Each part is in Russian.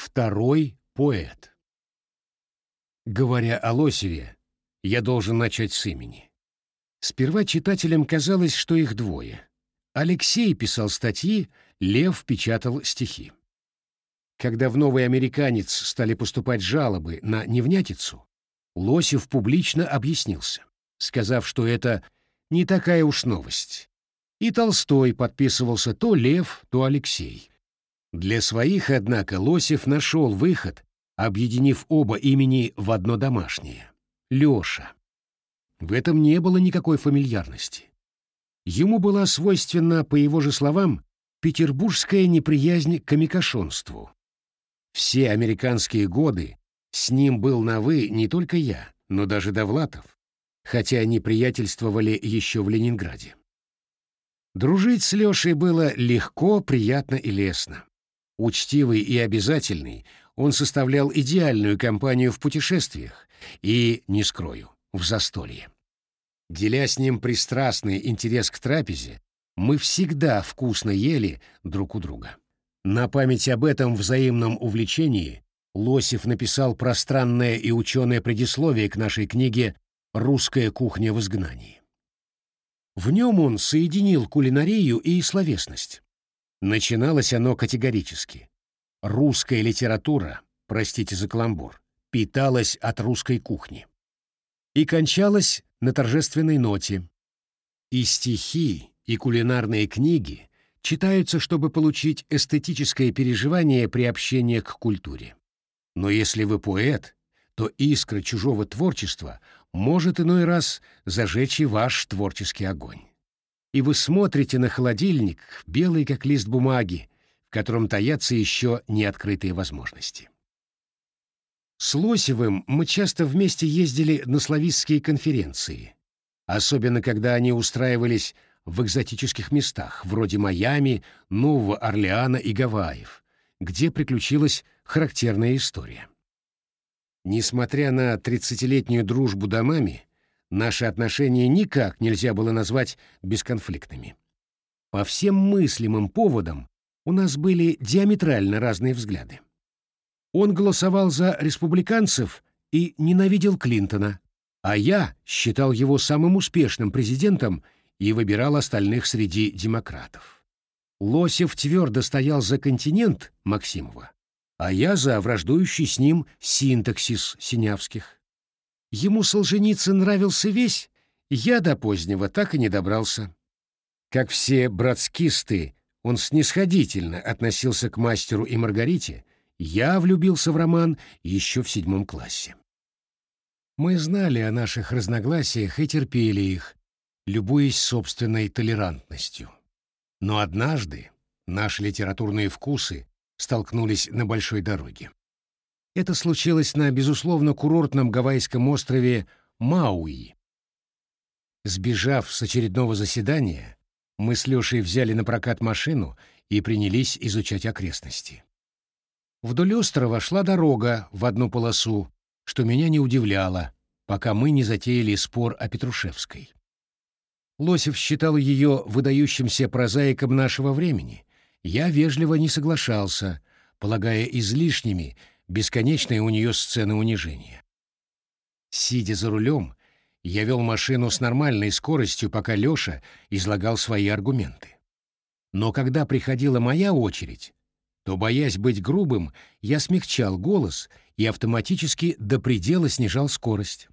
Второй поэт. Говоря о Лосеве, я должен начать с имени. Сперва читателям казалось, что их двое. Алексей писал статьи, Лев печатал стихи. Когда в «Новый американец» стали поступать жалобы на невнятицу, Лосев публично объяснился, сказав, что это не такая уж новость. И Толстой подписывался то Лев, то Алексей. Для своих, однако, Лосев нашел выход, объединив оба имени в одно домашнее — Леша. В этом не было никакой фамильярности. Ему была свойственна, по его же словам, петербургская неприязнь к комикошонству. Все американские годы с ним был на «вы» не только я, но даже Довлатов, хотя они приятельствовали еще в Ленинграде. Дружить с Лешей было легко, приятно и лестно. Учтивый и обязательный, он составлял идеальную компанию в путешествиях и, не скрою, в застолье. Деля с ним пристрастный интерес к трапезе, мы всегда вкусно ели друг у друга. На память об этом взаимном увлечении Лосев написал пространное и ученое предисловие к нашей книге «Русская кухня в изгнании». В нем он соединил кулинарию и словесность. Начиналось оно категорически. Русская литература, простите за каламбур, питалась от русской кухни. И кончалось на торжественной ноте. И стихи, и кулинарные книги читаются, чтобы получить эстетическое переживание при общении к культуре. Но если вы поэт, то искра чужого творчества может иной раз зажечь и ваш творческий огонь. И вы смотрите на холодильник, белый как лист бумаги, в котором таятся еще неоткрытые возможности. С Лосевым мы часто вместе ездили на славистские конференции, особенно когда они устраивались в экзотических местах, вроде Майами, Нового Орлеана и Гавайев, где приключилась характерная история. Несмотря на тридцатилетнюю дружбу домами, наши отношения никак нельзя было назвать бесконфликтными. По всем мыслимым поводам у нас были диаметрально разные взгляды. Он голосовал за республиканцев и ненавидел Клинтона, а я считал его самым успешным президентом и выбирал остальных среди демократов. Лосев твердо стоял за континент Максимова, а я за враждующий с ним синтаксис Синявских. Ему Солженицын нравился весь, я до позднего так и не добрался. Как все братскисты, он снисходительно относился к мастеру и Маргарите, я влюбился в роман еще в седьмом классе. Мы знали о наших разногласиях и терпели их, любуясь собственной толерантностью. Но однажды наши литературные вкусы столкнулись на большой дороге. Это случилось на, безусловно, курортном гавайском острове Мауи. Сбежав с очередного заседания, мы с Лешей взяли на прокат машину и принялись изучать окрестности. Вдоль острова шла дорога в одну полосу, что меня не удивляло, пока мы не затеяли спор о Петрушевской. Лосев считал ее выдающимся прозаиком нашего времени. Я вежливо не соглашался, полагая излишними бесконечные у нее сцены унижения. Сидя за рулем, я вел машину с нормальной скоростью, пока Леша излагал свои аргументы. Но когда приходила моя очередь, то, боясь быть грубым, я смягчал голос и автоматически до предела снижал скорость.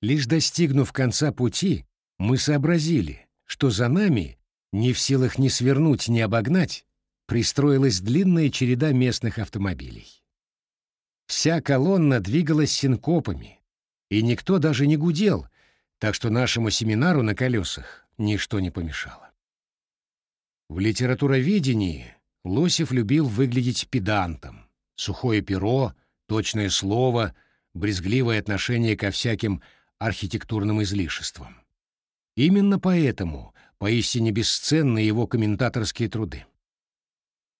Лишь достигнув конца пути, мы сообразили, что за нами, не в силах ни свернуть, ни обогнать, пристроилась длинная череда местных автомобилей. Вся колонна двигалась синкопами, и никто даже не гудел, так что нашему семинару на колесах ничто не помешало. В литературоведении Лосев любил выглядеть педантом. Сухое перо, точное слово, брезгливое отношение ко всяким архитектурным излишествам. Именно поэтому поистине бесценны его комментаторские труды.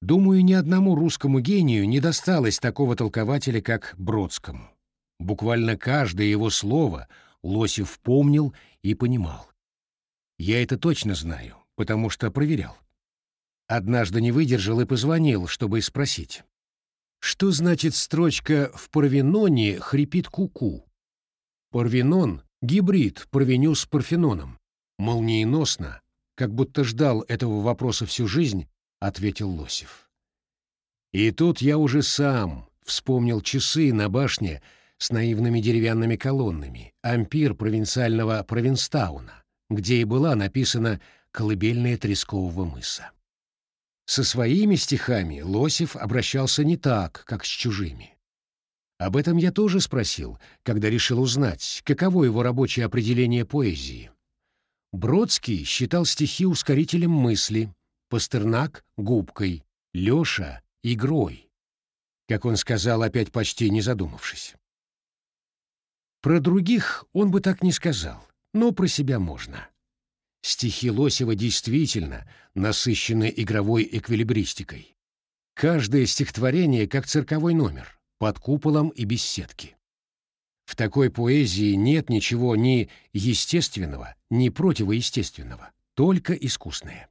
Думаю, ни одному русскому гению не досталось такого толкователя, как Бродскому. Буквально каждое его слово Лосев помнил и понимал. Я это точно знаю, потому что проверял. Однажды не выдержал и позвонил, чтобы спросить. Что значит строчка «в Парвеноне хрипит куку»? -ку»? Парвенон — гибрид Парвеню с Парфеноном. Молниеносно, как будто ждал этого вопроса всю жизнь, ответил Лосев. И тут я уже сам вспомнил часы на башне с наивными деревянными колоннами, ампир провинциального Провинстауна, где и была написана «Колыбельная Трескового мыса». Со своими стихами Лосев обращался не так, как с чужими. Об этом я тоже спросил, когда решил узнать, каково его рабочее определение поэзии. Бродский считал стихи ускорителем мысли, Пастернак — губкой, Лёша — игрой, как он сказал, опять почти не задумавшись. Про других он бы так не сказал, но про себя можно. Стихи Лосева действительно насыщены игровой эквилибристикой. Каждое стихотворение как цирковой номер, под куполом и без сетки. В такой поэзии нет ничего ни естественного, ни противоестественного, только искусное.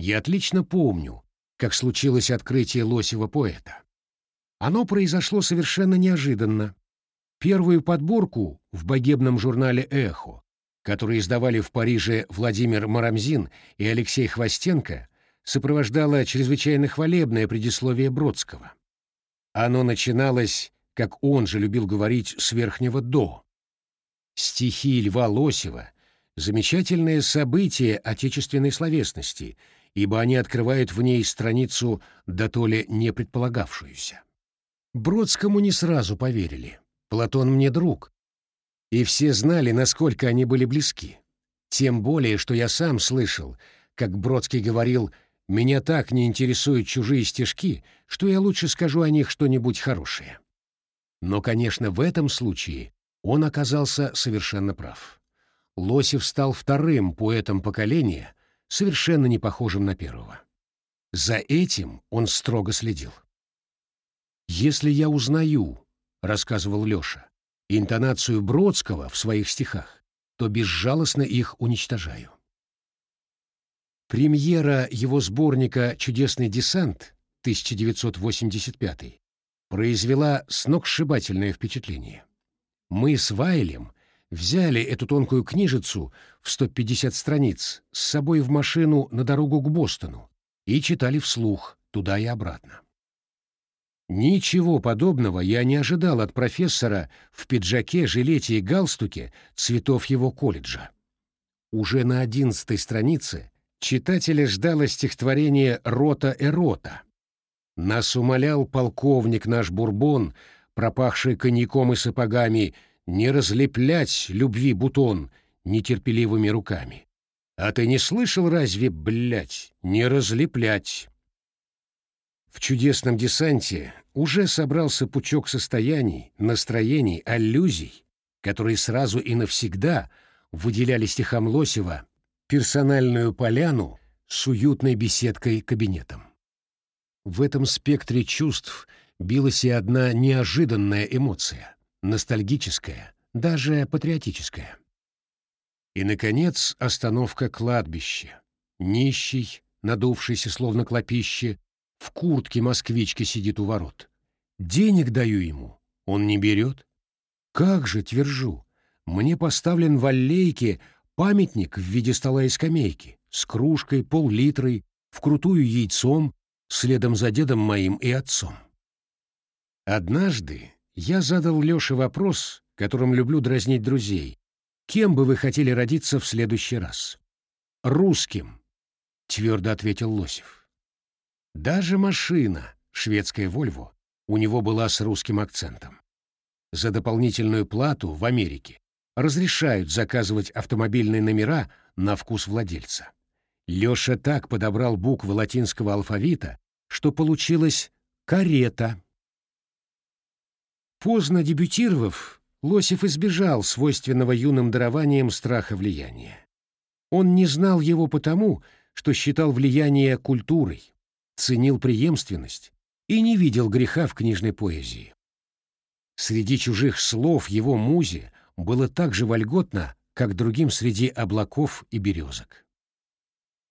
Я отлично помню, как случилось открытие Лосева поэта. Оно произошло совершенно неожиданно. Первую подборку в богемном журнале «Эхо» которые издавали в Париже Владимир Марамзин и Алексей Хвостенко, сопровождало чрезвычайно хвалебное предисловие Бродского. Оно начиналось, как он же любил говорить, с верхнего «до». Стихи Льва Лосева — замечательное событие отечественной словесности, ибо они открывают в ней страницу да то ли не предполагавшуюся. Бродскому не сразу поверили. Платон мне друг, и все знали, насколько они были близки. Тем более, что я сам слышал, как Бродский говорил, «Меня так не интересуют чужие стишки, что я лучше скажу о них что-нибудь хорошее». Но, конечно, в этом случае он оказался совершенно прав. Лосев стал вторым поэтом поколения, совершенно не похожим на первого. За этим он строго следил. «Если я узнаю», — рассказывал Леша, интонацию Бродского в своих стихах, то безжалостно их уничтожаю. Премьера его сборника «Чудесный десант» 1985 произвела сногсшибательное впечатление. Мы с Вайлем взяли эту тонкую книжицу в 150 страниц с собой в машину на дорогу к Бостону и читали вслух туда и обратно. Ничего подобного я не ожидал от профессора в пиджаке, жилете и галстуке цветов его колледжа. Уже на одиннадцатой странице читателя ждало стихотворение «Рота Эрота». Нас умолял полковник наш Бурбон, пропахший коньяком и сапогами, не разлеплять любви бутон нетерпеливыми руками. А ты не слышал разве, блядь, не разлеплять? В чудесном десанте уже собрался пучок состояний, настроений, аллюзий, которые сразу и навсегда выделяли стихам Лосева персональную поляну с уютной беседкой-кабинетом. В этом спектре чувств билась и одна неожиданная эмоция, ностальгическая, даже патриотическая. И, наконец, остановка кладбища. Нищий, надувшийся словно клопище, в куртке москвички сидит у ворот. Денег даю ему, он не берет. Как же, твержу, мне поставлен в аллейке памятник в виде стола и скамейки, с кружкой, пол-литрой, вкрутую яйцом, следом за дедом моим и отцом. Однажды я задал Лёше вопрос, которым люблю дразнить друзей. Кем бы вы хотели родиться в следующий раз? «Русским», — твердо ответил Лосев. Даже машина, шведская «Вольво», у него была с русским акцентом. За дополнительную плату в Америке разрешают заказывать автомобильные номера на вкус владельца. Леша так подобрал буквы латинского алфавита, что получилось «карета». Поздно дебютировав, Лосев избежал свойственного юным дарованием страха влияния. Он не знал его потому, что считал влияние культурой, ценил преемственность и не видел греха в книжной поэзии. Среди чужих слов его музе было так же вольготно, как другим среди облаков и березок.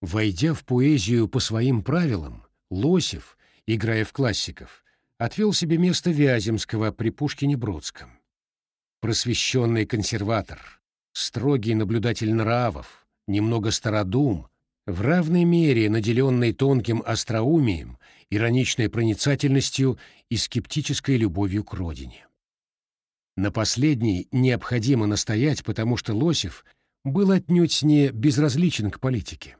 Войдя в поэзию по своим правилам, Лосев, играя в классиков, отвел себе место Вяземского при Пушкине-Бродском. Просвещенный консерватор, строгий наблюдатель нравов, немного стародум, в равной мере наделенный тонким остроумием, ироничной проницательностью и скептической любовью к родине. На последней необходимо настоять, потому что Лосев был отнюдь не безразличен к политике.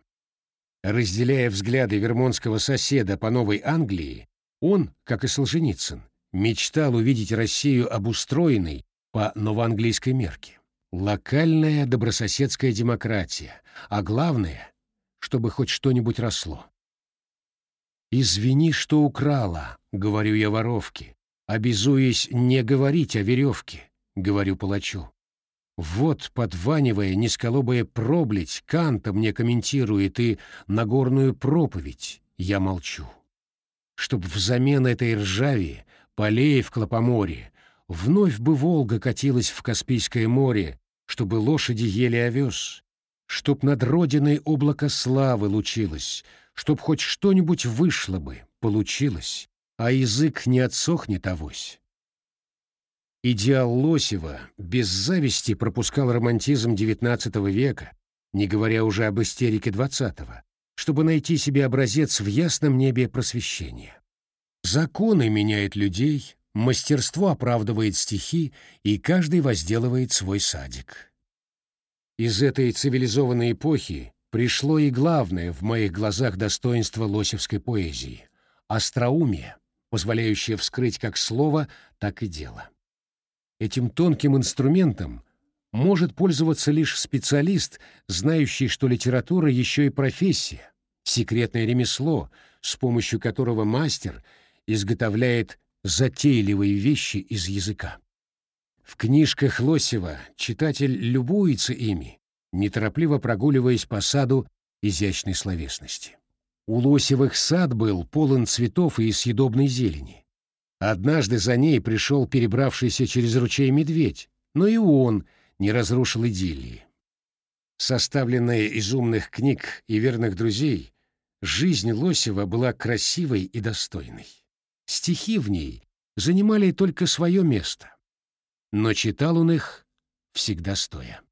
Разделяя взгляды вермонтского соседа по Новой Англии, он, как и Солженицын, мечтал увидеть Россию обустроенной по новоанглийской мерке. Локальная добрососедская демократия, а главное, чтобы хоть что-нибудь росло. «Извини, что украла», — говорю я воровке, обязуясь не говорить о веревке, — говорю палачу. Вот, подванивая низколобая пробледь, Канта мне комментирует и Нагорную проповедь, я молчу. Чтоб взамен этой ржави, полей в Клопоморе, вновь бы Волга катилась в Каспийское море, чтобы лошади ели овес, чтоб над родиной облако славы лучилось, чтоб хоть что-нибудь вышло бы, получилось, а язык не отсохнет авось. Идеал Лосева без зависти пропускал романтизм XIX века, не говоря уже об истерике XX, чтобы найти себе образец в ясном небе просвещения. Законы меняют людей, мастерство оправдывает стихи, и каждый возделывает свой садик. Из этой цивилизованной эпохи пришло и главное в моих глазах достоинство лосевской поэзии — остроумие, позволяющее вскрыть как слово, так и дело. Этим тонким инструментом может пользоваться лишь специалист, знающий, что литература еще и профессия, секретное ремесло, с помощью которого мастер изготовляет затейливые вещи из языка. В книжках Лосева читатель любуется ими, неторопливо прогуливаясь по саду изящной словесности. У Лосевых сад был полон цветов и съедобной зелени. Однажды за ней пришел перебравшийся через ручей медведь, но и он не разрушил идиллии. Составленная из умных книг и верных друзей, жизнь Лосева была красивой и достойной. Стихи в ней занимали только свое место, но читал он их всегда стоя.